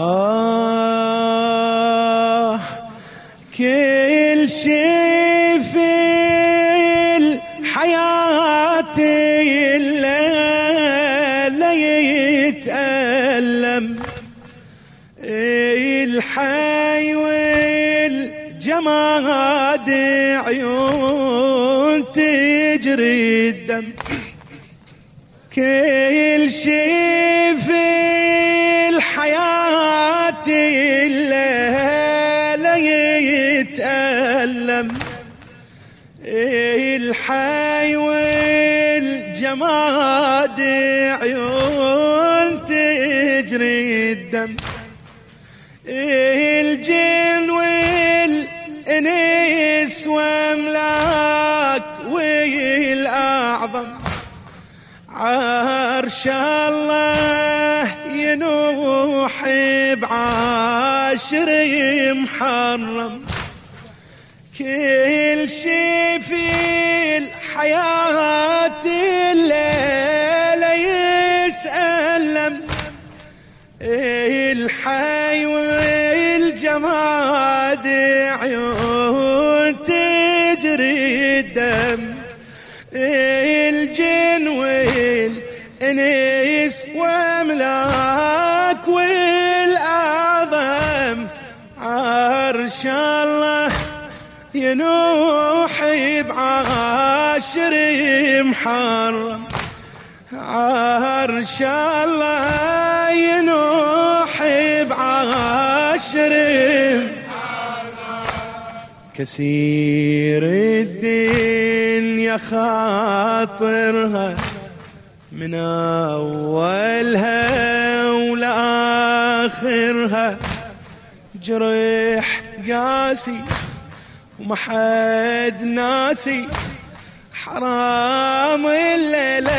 آه كل شي في الحياة إلا يتألم. الحي والجماد عيون تجري الدم. كل شي في الحياة إلا يتألم. الحي والجماد عيون تجري الدم. الجن والإنس وأملاك والأعظم. عرش الله ينوح بعاشر محرم. كل شي في الحياة الليلة يتألم. الحي والجماد عيون والانس واملاك والأعظم عرش الله ينوح بعاشر محرم. عرش الله ينوح بعاشر كثير الدنيا خاطرها. من أولها ولآخرها. جريح قاسي وما حد ناسي. حرام الليلة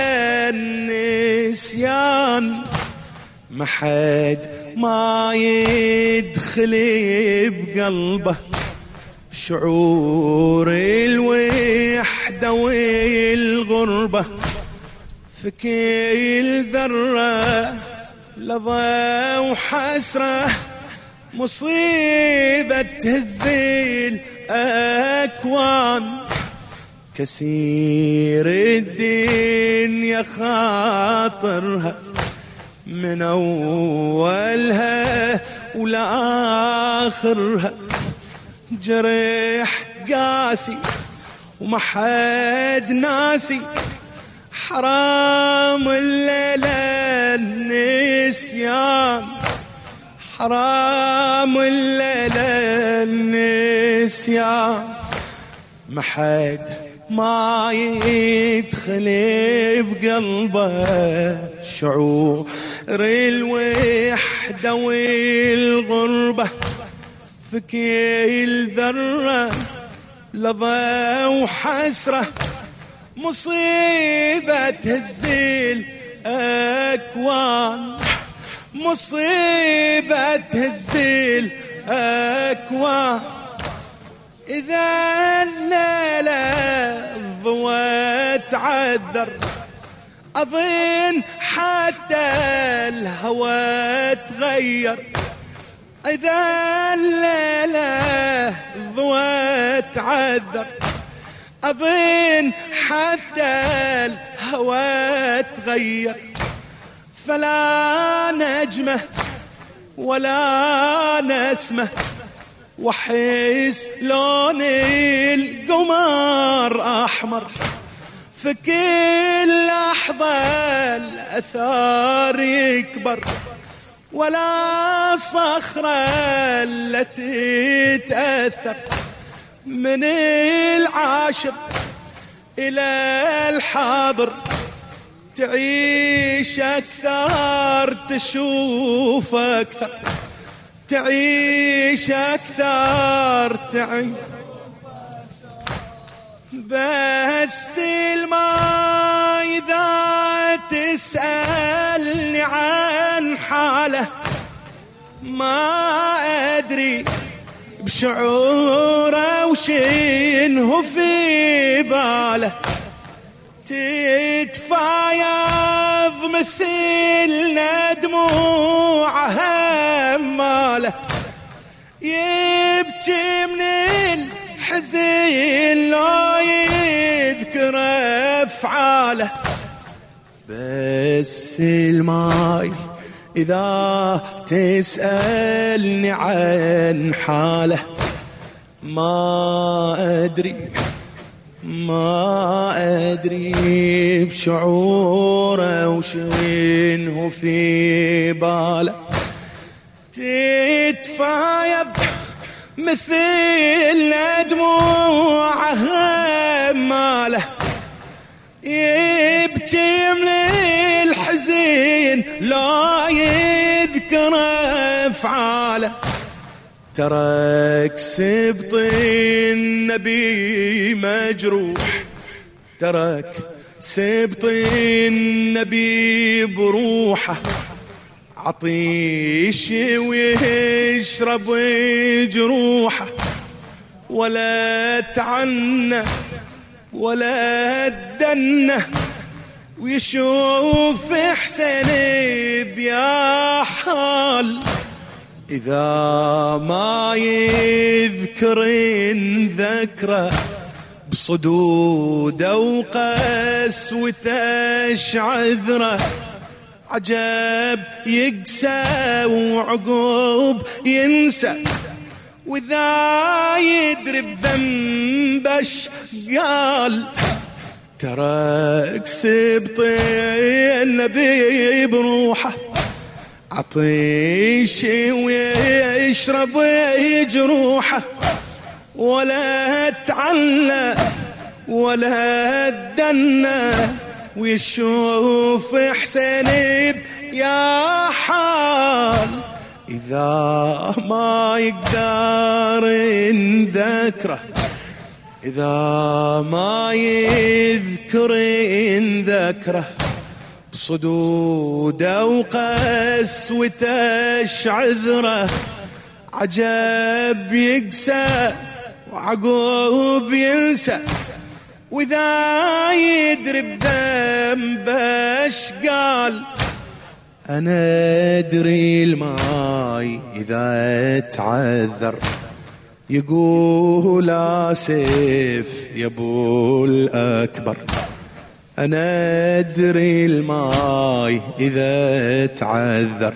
النسيان. ما حد ما يدخل بقلبه. شعور الوحدة والغربة. في كل ذرة لظى وحسرة مصيبة تهز الأكوان كثير الدنيا خاطرها من أولها ولآخرها. جريح قاسي وما حد ناسي. حرام الليلة النسيان. حرام الليلة النسيان. ما حد ما يدخل بقلبه شعور الوحدة والغربة. في كل ذرة لظى وحسرة. مصيبة تهزيل أكوان. مصيبة تهزيل أكوان. إذا الليلة الضوى تعذر أظن حتى الهوى تغير. إذا الليلة الضوى تعذر أظن حتى الهوى تغير. فلا نجمة ولا نسمة وحس لون القمر أحمر. في كل لحظة الأثار يكبر ولا صخرة التي تتأثر من العاشر إلى الحاضر تعيش أكثر تشوف أكثر. تعيش أكثر تعيش. بس الماء إذا تسألني عن حالة ما أدري. بشعوره وشنه في باله. تتفايض مثل دموعها ماله. يبكي من الحزين لا يذكر أفعاله. بس الماي إذا تسألني عن حاله. ما أدري ما أدري بشعوره وشنه في باله. تتفايض مثل دموعه ماله. يبكي من الحزين لا يذكر أفعاله. ترك سبط النبي مجروح. ترك سبط النبي بروحه. عطيش ويشرب جروحه. ولا تعنى ولا الدنه ويشوف حسين بيا حال. إذا ما يذكر ذكره بصدوده وقسوته عذره عجب يقسى وعقوب ينسى. وإذا يدري بذنبش قال؟ ترك سبطي النبي بروحه. عطيش ويشرب جروحه ولا تعلى ولا تدنى ويشوف حسين يا حال إذا ما يقدر نذكره إذا ما يذكر ذكره بصدوده وقسوته عذره عجب يقسى وعقوب ينسى. وإذا يدري بذنبش قال؟ أنا أدري الماي إذا تعذر. يقول آسف يا أبو الأكبر. أنا أدري الماي إذا تعذر.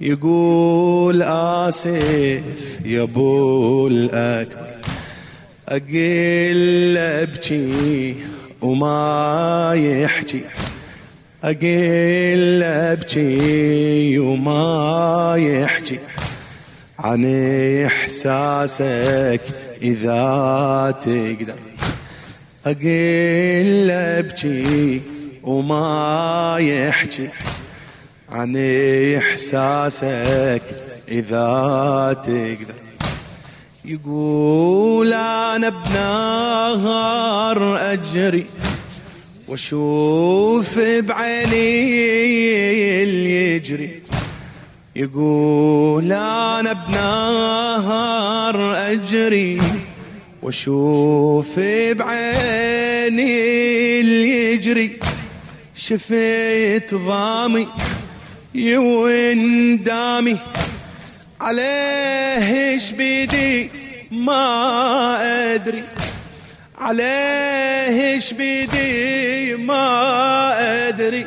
يقول آسف يا أبو الأكبر. أقل أبكي وما يحكي. أقل أبكي وما يحكي. عن إحساسك إذا تقدر. أقل ابكي وما يحكي عن إحساسك إذا تقدر. يقول أنا بنهار أجري وأشوف بعيني اللي يجري. يقول أنا بنهار أجري واشوف بعيني اللي يجري شفيت ضامي يوندامي عليه إيش بيدي ما أدري عليه إيش بيدي ما أدري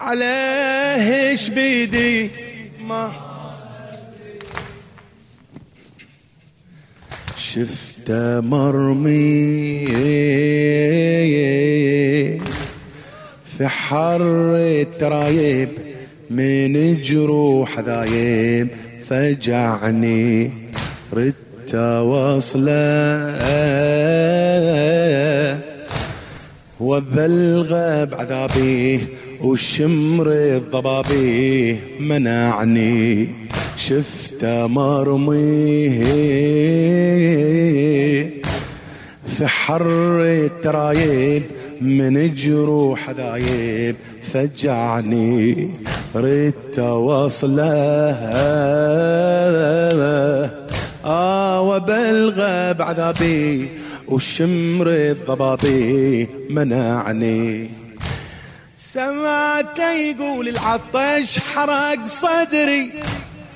عليه إيش بيدي ما شفته مرمي في حر الترايب من جروح ذايب فجعني ردت وصلة وبلغ بعذابي وشمر الضبابي منعني. شفت مرمي في حر الترايب من جروح ذايب. فجعني ردت وصله آه وبلغ بعذابي وشمر الضبابي منعني. سمعت يقول العطش حرق صدري.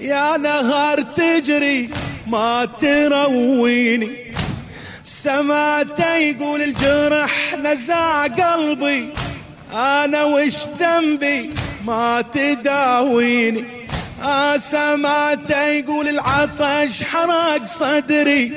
يا نهار تجري ما ترويني. سمعت يقول الجرح نزع قلبي. أنا وش ذنبي؟ ما تداويني. آه سمعت يقول العطش حرق صدري.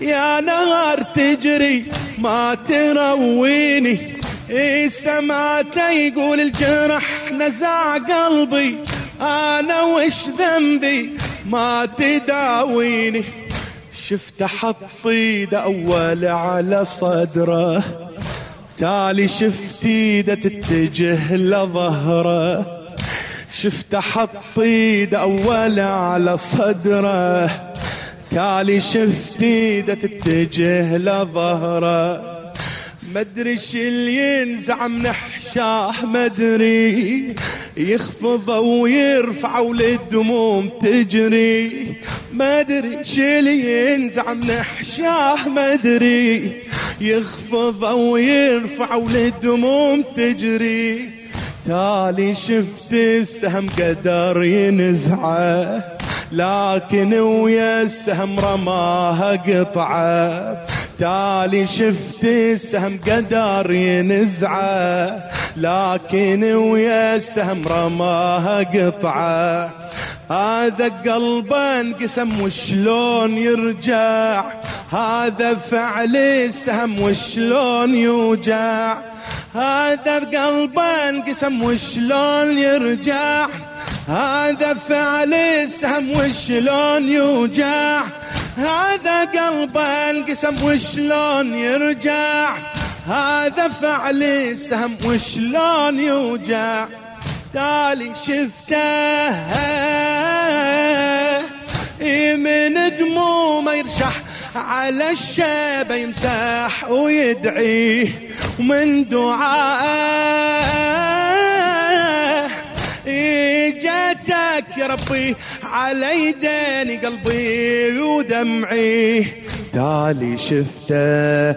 يا نهار تجري ما ترويني. إيه سمعت يقول الجرح نزع قلبي. أنا وش ذنبي؟ ما تداويني. شفت حط ايده اول على صدره. تالي شفت إيده تتجه لظهره. شفت حط ايده اول على صدره. تالي شفت إيده تتجه لظهره. مدري اللي ينزع من حشاه مدري يخفضه ويرفع وللدموم تجري. مدري اللي ينزع من حشاه مدري يخفضه ويرفع وللدموم تجري. تالي شفت السهم قدر ينزعه لكن ويا السهم رماها قطعه. تالي شفت السهم قدر ينزعه لكن ويا السهم رماها قطعه. هذا قلبه انقسم وشلون يرجع؟ هذا فعل السهم وشلون يوجع؟ هذا قلبه انقسم وشلون يرجع؟ هذا فعل السهم وشلون يوجع؟ هذا قلبه انقسم وشلون يرجع؟ هذا فعل السهم وشلون يوجع؟ تالي شفته من دمومه يرشح على الشيبة يمسح ويدعي ومن دعائه. جاتك يا ربي على يديني قلبي ودمعي. تالي شفته.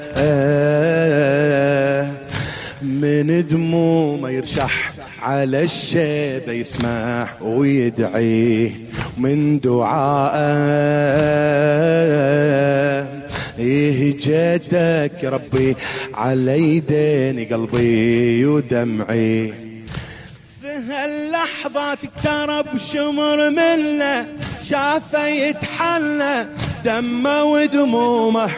من دمومه يرشح على الشيبة يسمح ويدعي. من دعائه جيتك يا ربي على يديني قلبي ودمعي. في هاللحظات اقترب شمر منه شافه يتحلى دمه ودمومه.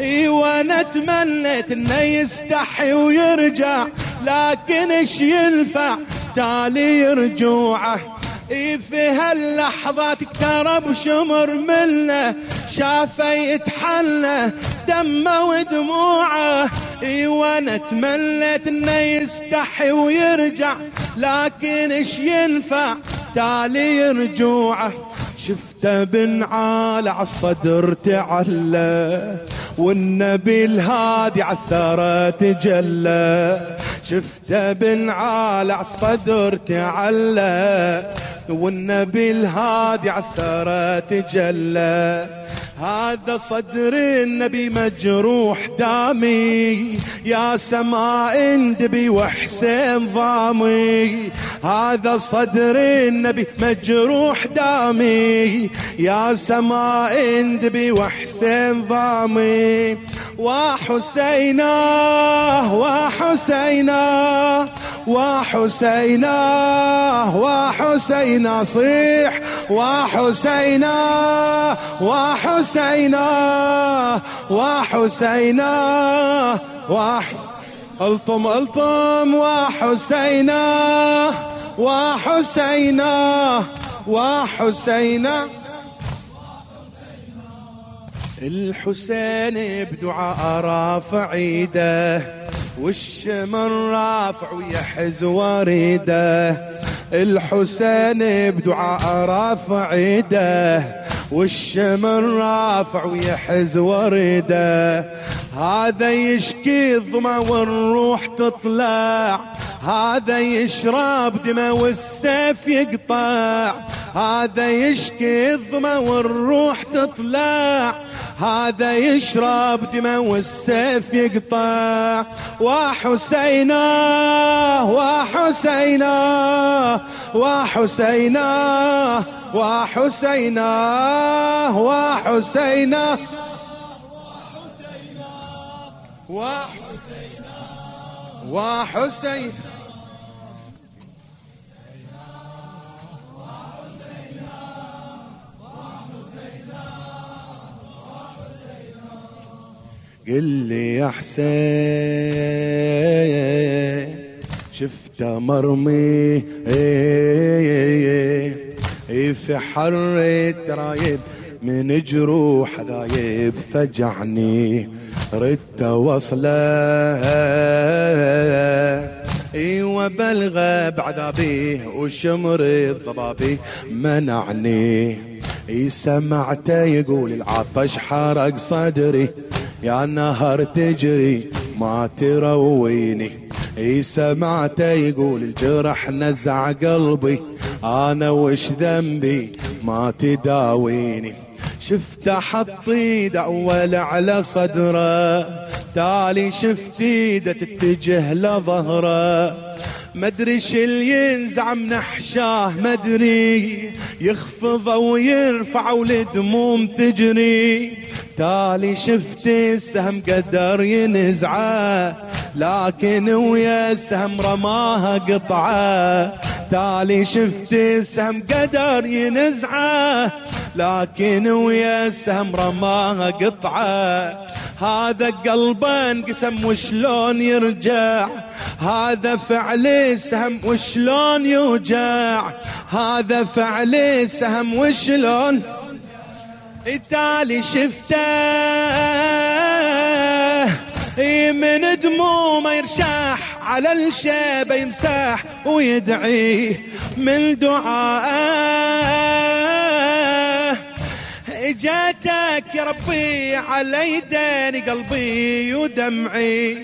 اي وأنا تمنيت إنه يستحي ويرجع لكن إيش ينفع؟ تالي رجوعه اي في هاللحظات اقترب شمر منه شافه يتحنى دمه ودموعه. إي وأنا تمنيت إنه يستحي ويرجع لكن إيش ينفع؟ تالي رجوعه. شفته بنعال عالصدر تعلى والنبي الهادي عالثرى تجلى. شفته بنعال عالصدر تعلى والنبي الهادي عالثرى تجلى. هذا صدر النبي مجروح دامي يا سماء اندبي وحسين ضامي. هذا صدر النبي مجروح دامي يا سماء اندبي وحسين ضامي وحسينا وحسينا وحسينا وحسينا صيح وحسينا وحسينا وحسينا وح ألطم ألطم وحسينا وحسينا وحسينا الحسين بدعاء رافع ايده والشمر رافع ويحز وريده. الحسين بدعاء رافع ايده والشمر رافع ويحز وريده. هذا يشكي الظما والروح تطلع هذا يشرب دمه والسيف يقطع. هذا يشكي الظما والروح تطلع. هذا يشرب دمه والسيف يقطع. وحسينا وحسينا وحسينا وحسينا وحسينا وحسينا وحسينا قل لي يا حسين شفته مرمي في حر الترايب من جروح ذايب فجعني ردت وصله أيوه بلغ بعذابي وشمر الضبابي منعني اي سمعته يقول العطش حرق صدري يا نهر تجري ما ترويني. إي سمعته يقول الجرح نزع قلبي. أنا وش ذنبي؟ ما تداويني. شفته حط ايده اول على صدره. تالي شفت ايده تتجه لظهره. مدري شل ينزع من احشاه مدري يخفض ويرفع والدموم تجري. تالي شفت السهم قدر ينزعه لكن ويا السهم رماها قطعه. تالي شفت السهم قدر ينزعه لكن ويا السهم رماها قطعه. هذا قلبه انقسم وشلون يرجع؟ هذا فعل السهم وشلون يوجع؟ هذا فعل السهم وشلون؟ التالي شفته. من دمومه يرشاح على الشيبة يمسح ويدعي من دعائه. اجاتك يا ربي على يدين قلبي ودمعي.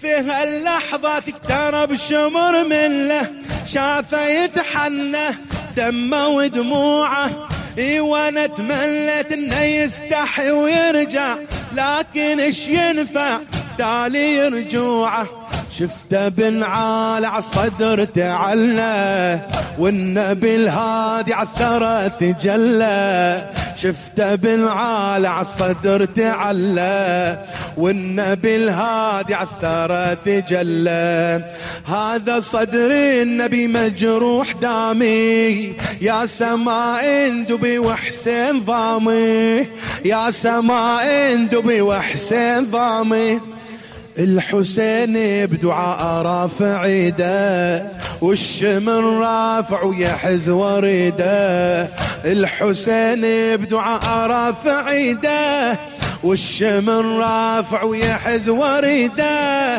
في هاللحظة تقترب شمر منه شافه يتحنى دمه ودموعه. وأنا تملت إنه يستحي ويرجع لكن إيش ينفع؟ تالي رجوعه. شفته بنعال عالصدر تعلى والنبي الهادي عالثرى تجلى. شفته بنعال عالصدر تعلى والنبي الهادي عالثرى تجلى. هذا صدر النبي مجروح دامي يا سماء اندبي وحسين ضامي يا سماء اندبي وحسين ضامي. الحسين بدعاء رافع ايده والشمر رافع ويحز وريده. الحسين بدعاء رافع ايده والشمر رافع ويحز وريده.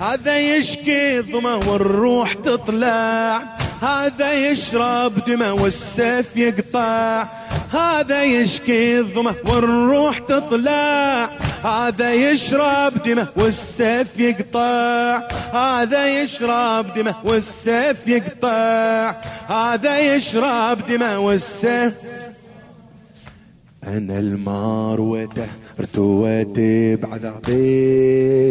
هذا يشكي ظما والروح تطلع هذا يشرب دمه والسيف يقطع. هذا يشكي الظمأ والروح تطلع. هذا يشرب دمه والسيف يقطع. هذا يشرب دمه والسيف يقطع. هذا يشرب دمه والسيف. أنا الماروته ارتويت بعذابيه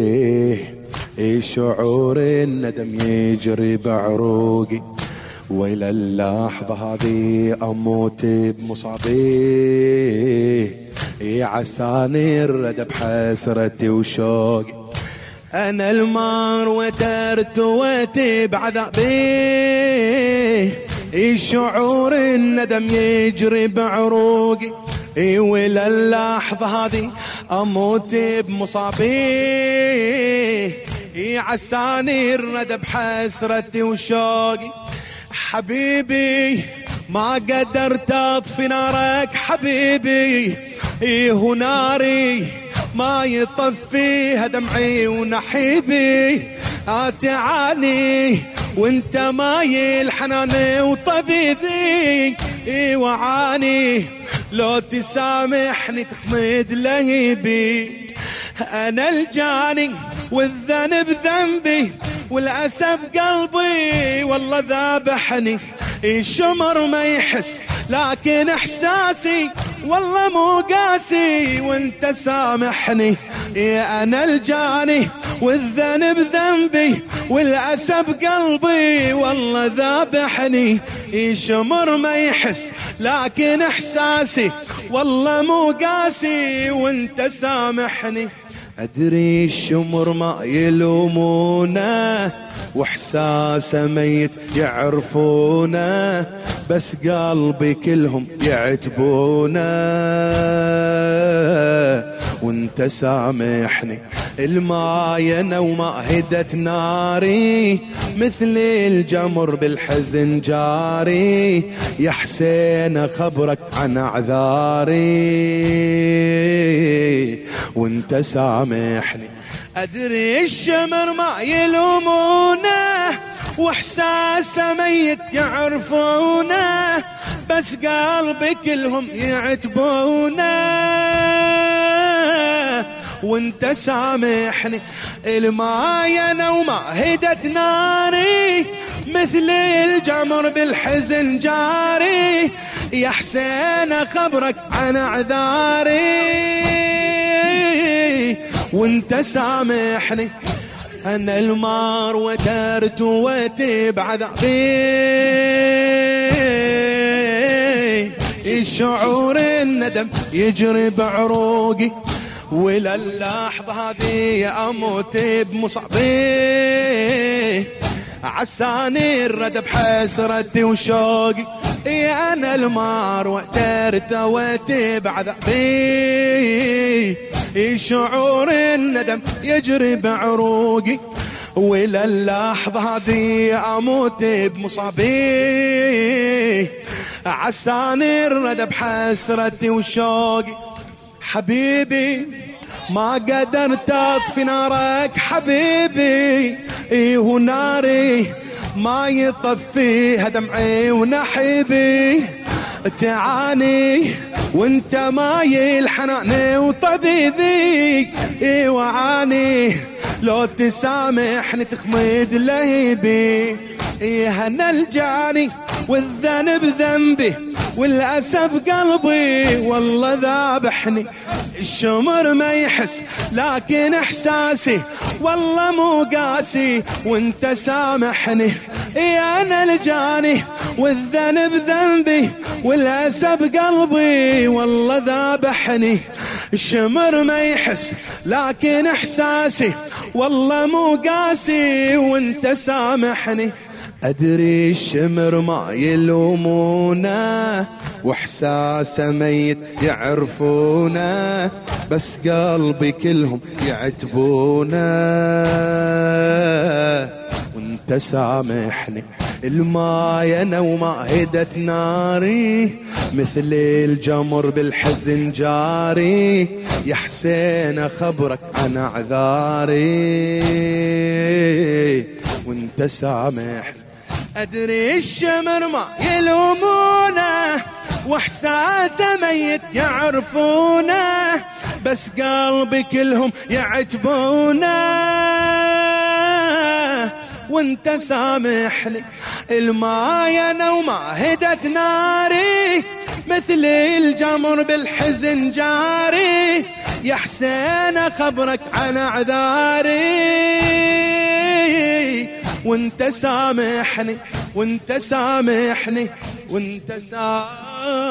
شعور الندم يجري بعروقي. وإلى اللحظة هذه أموت بمصابي. عساني الردى بحسرتي وشوقي أنا المار وترت وتي بعذابي. شعور الندم يجري بعروقي. ولا اللحظة هذه أموت بمصابي. عساني الردى بحسرتي وشوقي. حبيبي ما قدرت أطفي نارك حبيبي. إيه ناري؟ ما يطفيها دمعي ونحيبي. تعاني وإنت مايل حناني وطبيبي. اي وعاني لو تسامحني تخمد لهيبي. أنا الجاني والذنب ذنبي. والأسف قلبي والله ذابحني. الشمر ما يحس لكن إحساسي والله مو قاسي. وأنت سامحني يا أنا الجاني والذنب ذنبي. والاسى بقلبي والله ذابحني. يشمر ما يحس لكن إحساسي والله مو قاسي. وأنت سامحني. أدري الشمر ما يلومونه واحساسه ميت يعرفونه بس قلبي كلهم يعتبونه. وانت سامحني. الماينة وما هدت ناري مثل الجمر بالحزن جاري. يا حسين خبرك عن أعذاري. وانت سامحني. أدري الشمر ما يلومونه واحساسه ميت يعرفونه بس قلبي كلهم يعتبونه. وانت سامحني الماينة وما هدت ناري مثل الجمر بالحزن جاري يا حسين خبرك عن أعذاري. وانت سامحني أنا المار وترت بعذابي شعور الندم يجري بعروقي ولا اللحظة هذه أموت بمصابي عساني الرد بحسرتي وشوقي. يا أنا المار وترتويت بعذابي شعور الندم يجري بعروقي. ولا اللحظة هذه أموت بمصابي عساني الرد بحسرتي وشوقي. حبيبي ما قدرت أطفي نارك حبيبي. إيه وناري ما يطفيها دمعي ونحبي تعاني وانت مايل حناني وطبيبي. إيه وعاني لو تسامحني تخمد لهيبي. إيه أنا الجاني والذنب ذنبي. والأسى بقلبي والله ذابحني. الشمر ما يحس لكن إحساسي والله مو قاسي. وأنت سامحني يا أنا الجاني. والذنب ذنبي والأسى بقلبي والله ذابحني. الشمر ما يحس لكن إحساسي والله مو قاسي. وأنت سامحني. أدري الشمر ما يلومونه واحساسه ميت يعرفونه بس قلبي كلهم يعتبونه. وأنت سامحني الماينة وما هدت ناري مثل الجمر بالحزن جاري يا حسين خبرك عن أعذاري. وأنت سامحني. أدري الشمر ما يلومونه واحساسه ميت يعرفونه بس قلبي كلهم يعتبونه. وأنت سامحني الماينة وما هدت ناري مثل الجمر بالحزن جاري يا حسين خبرك عن أعذاري. وانت سامحني وانت سامحني وانت سامحني.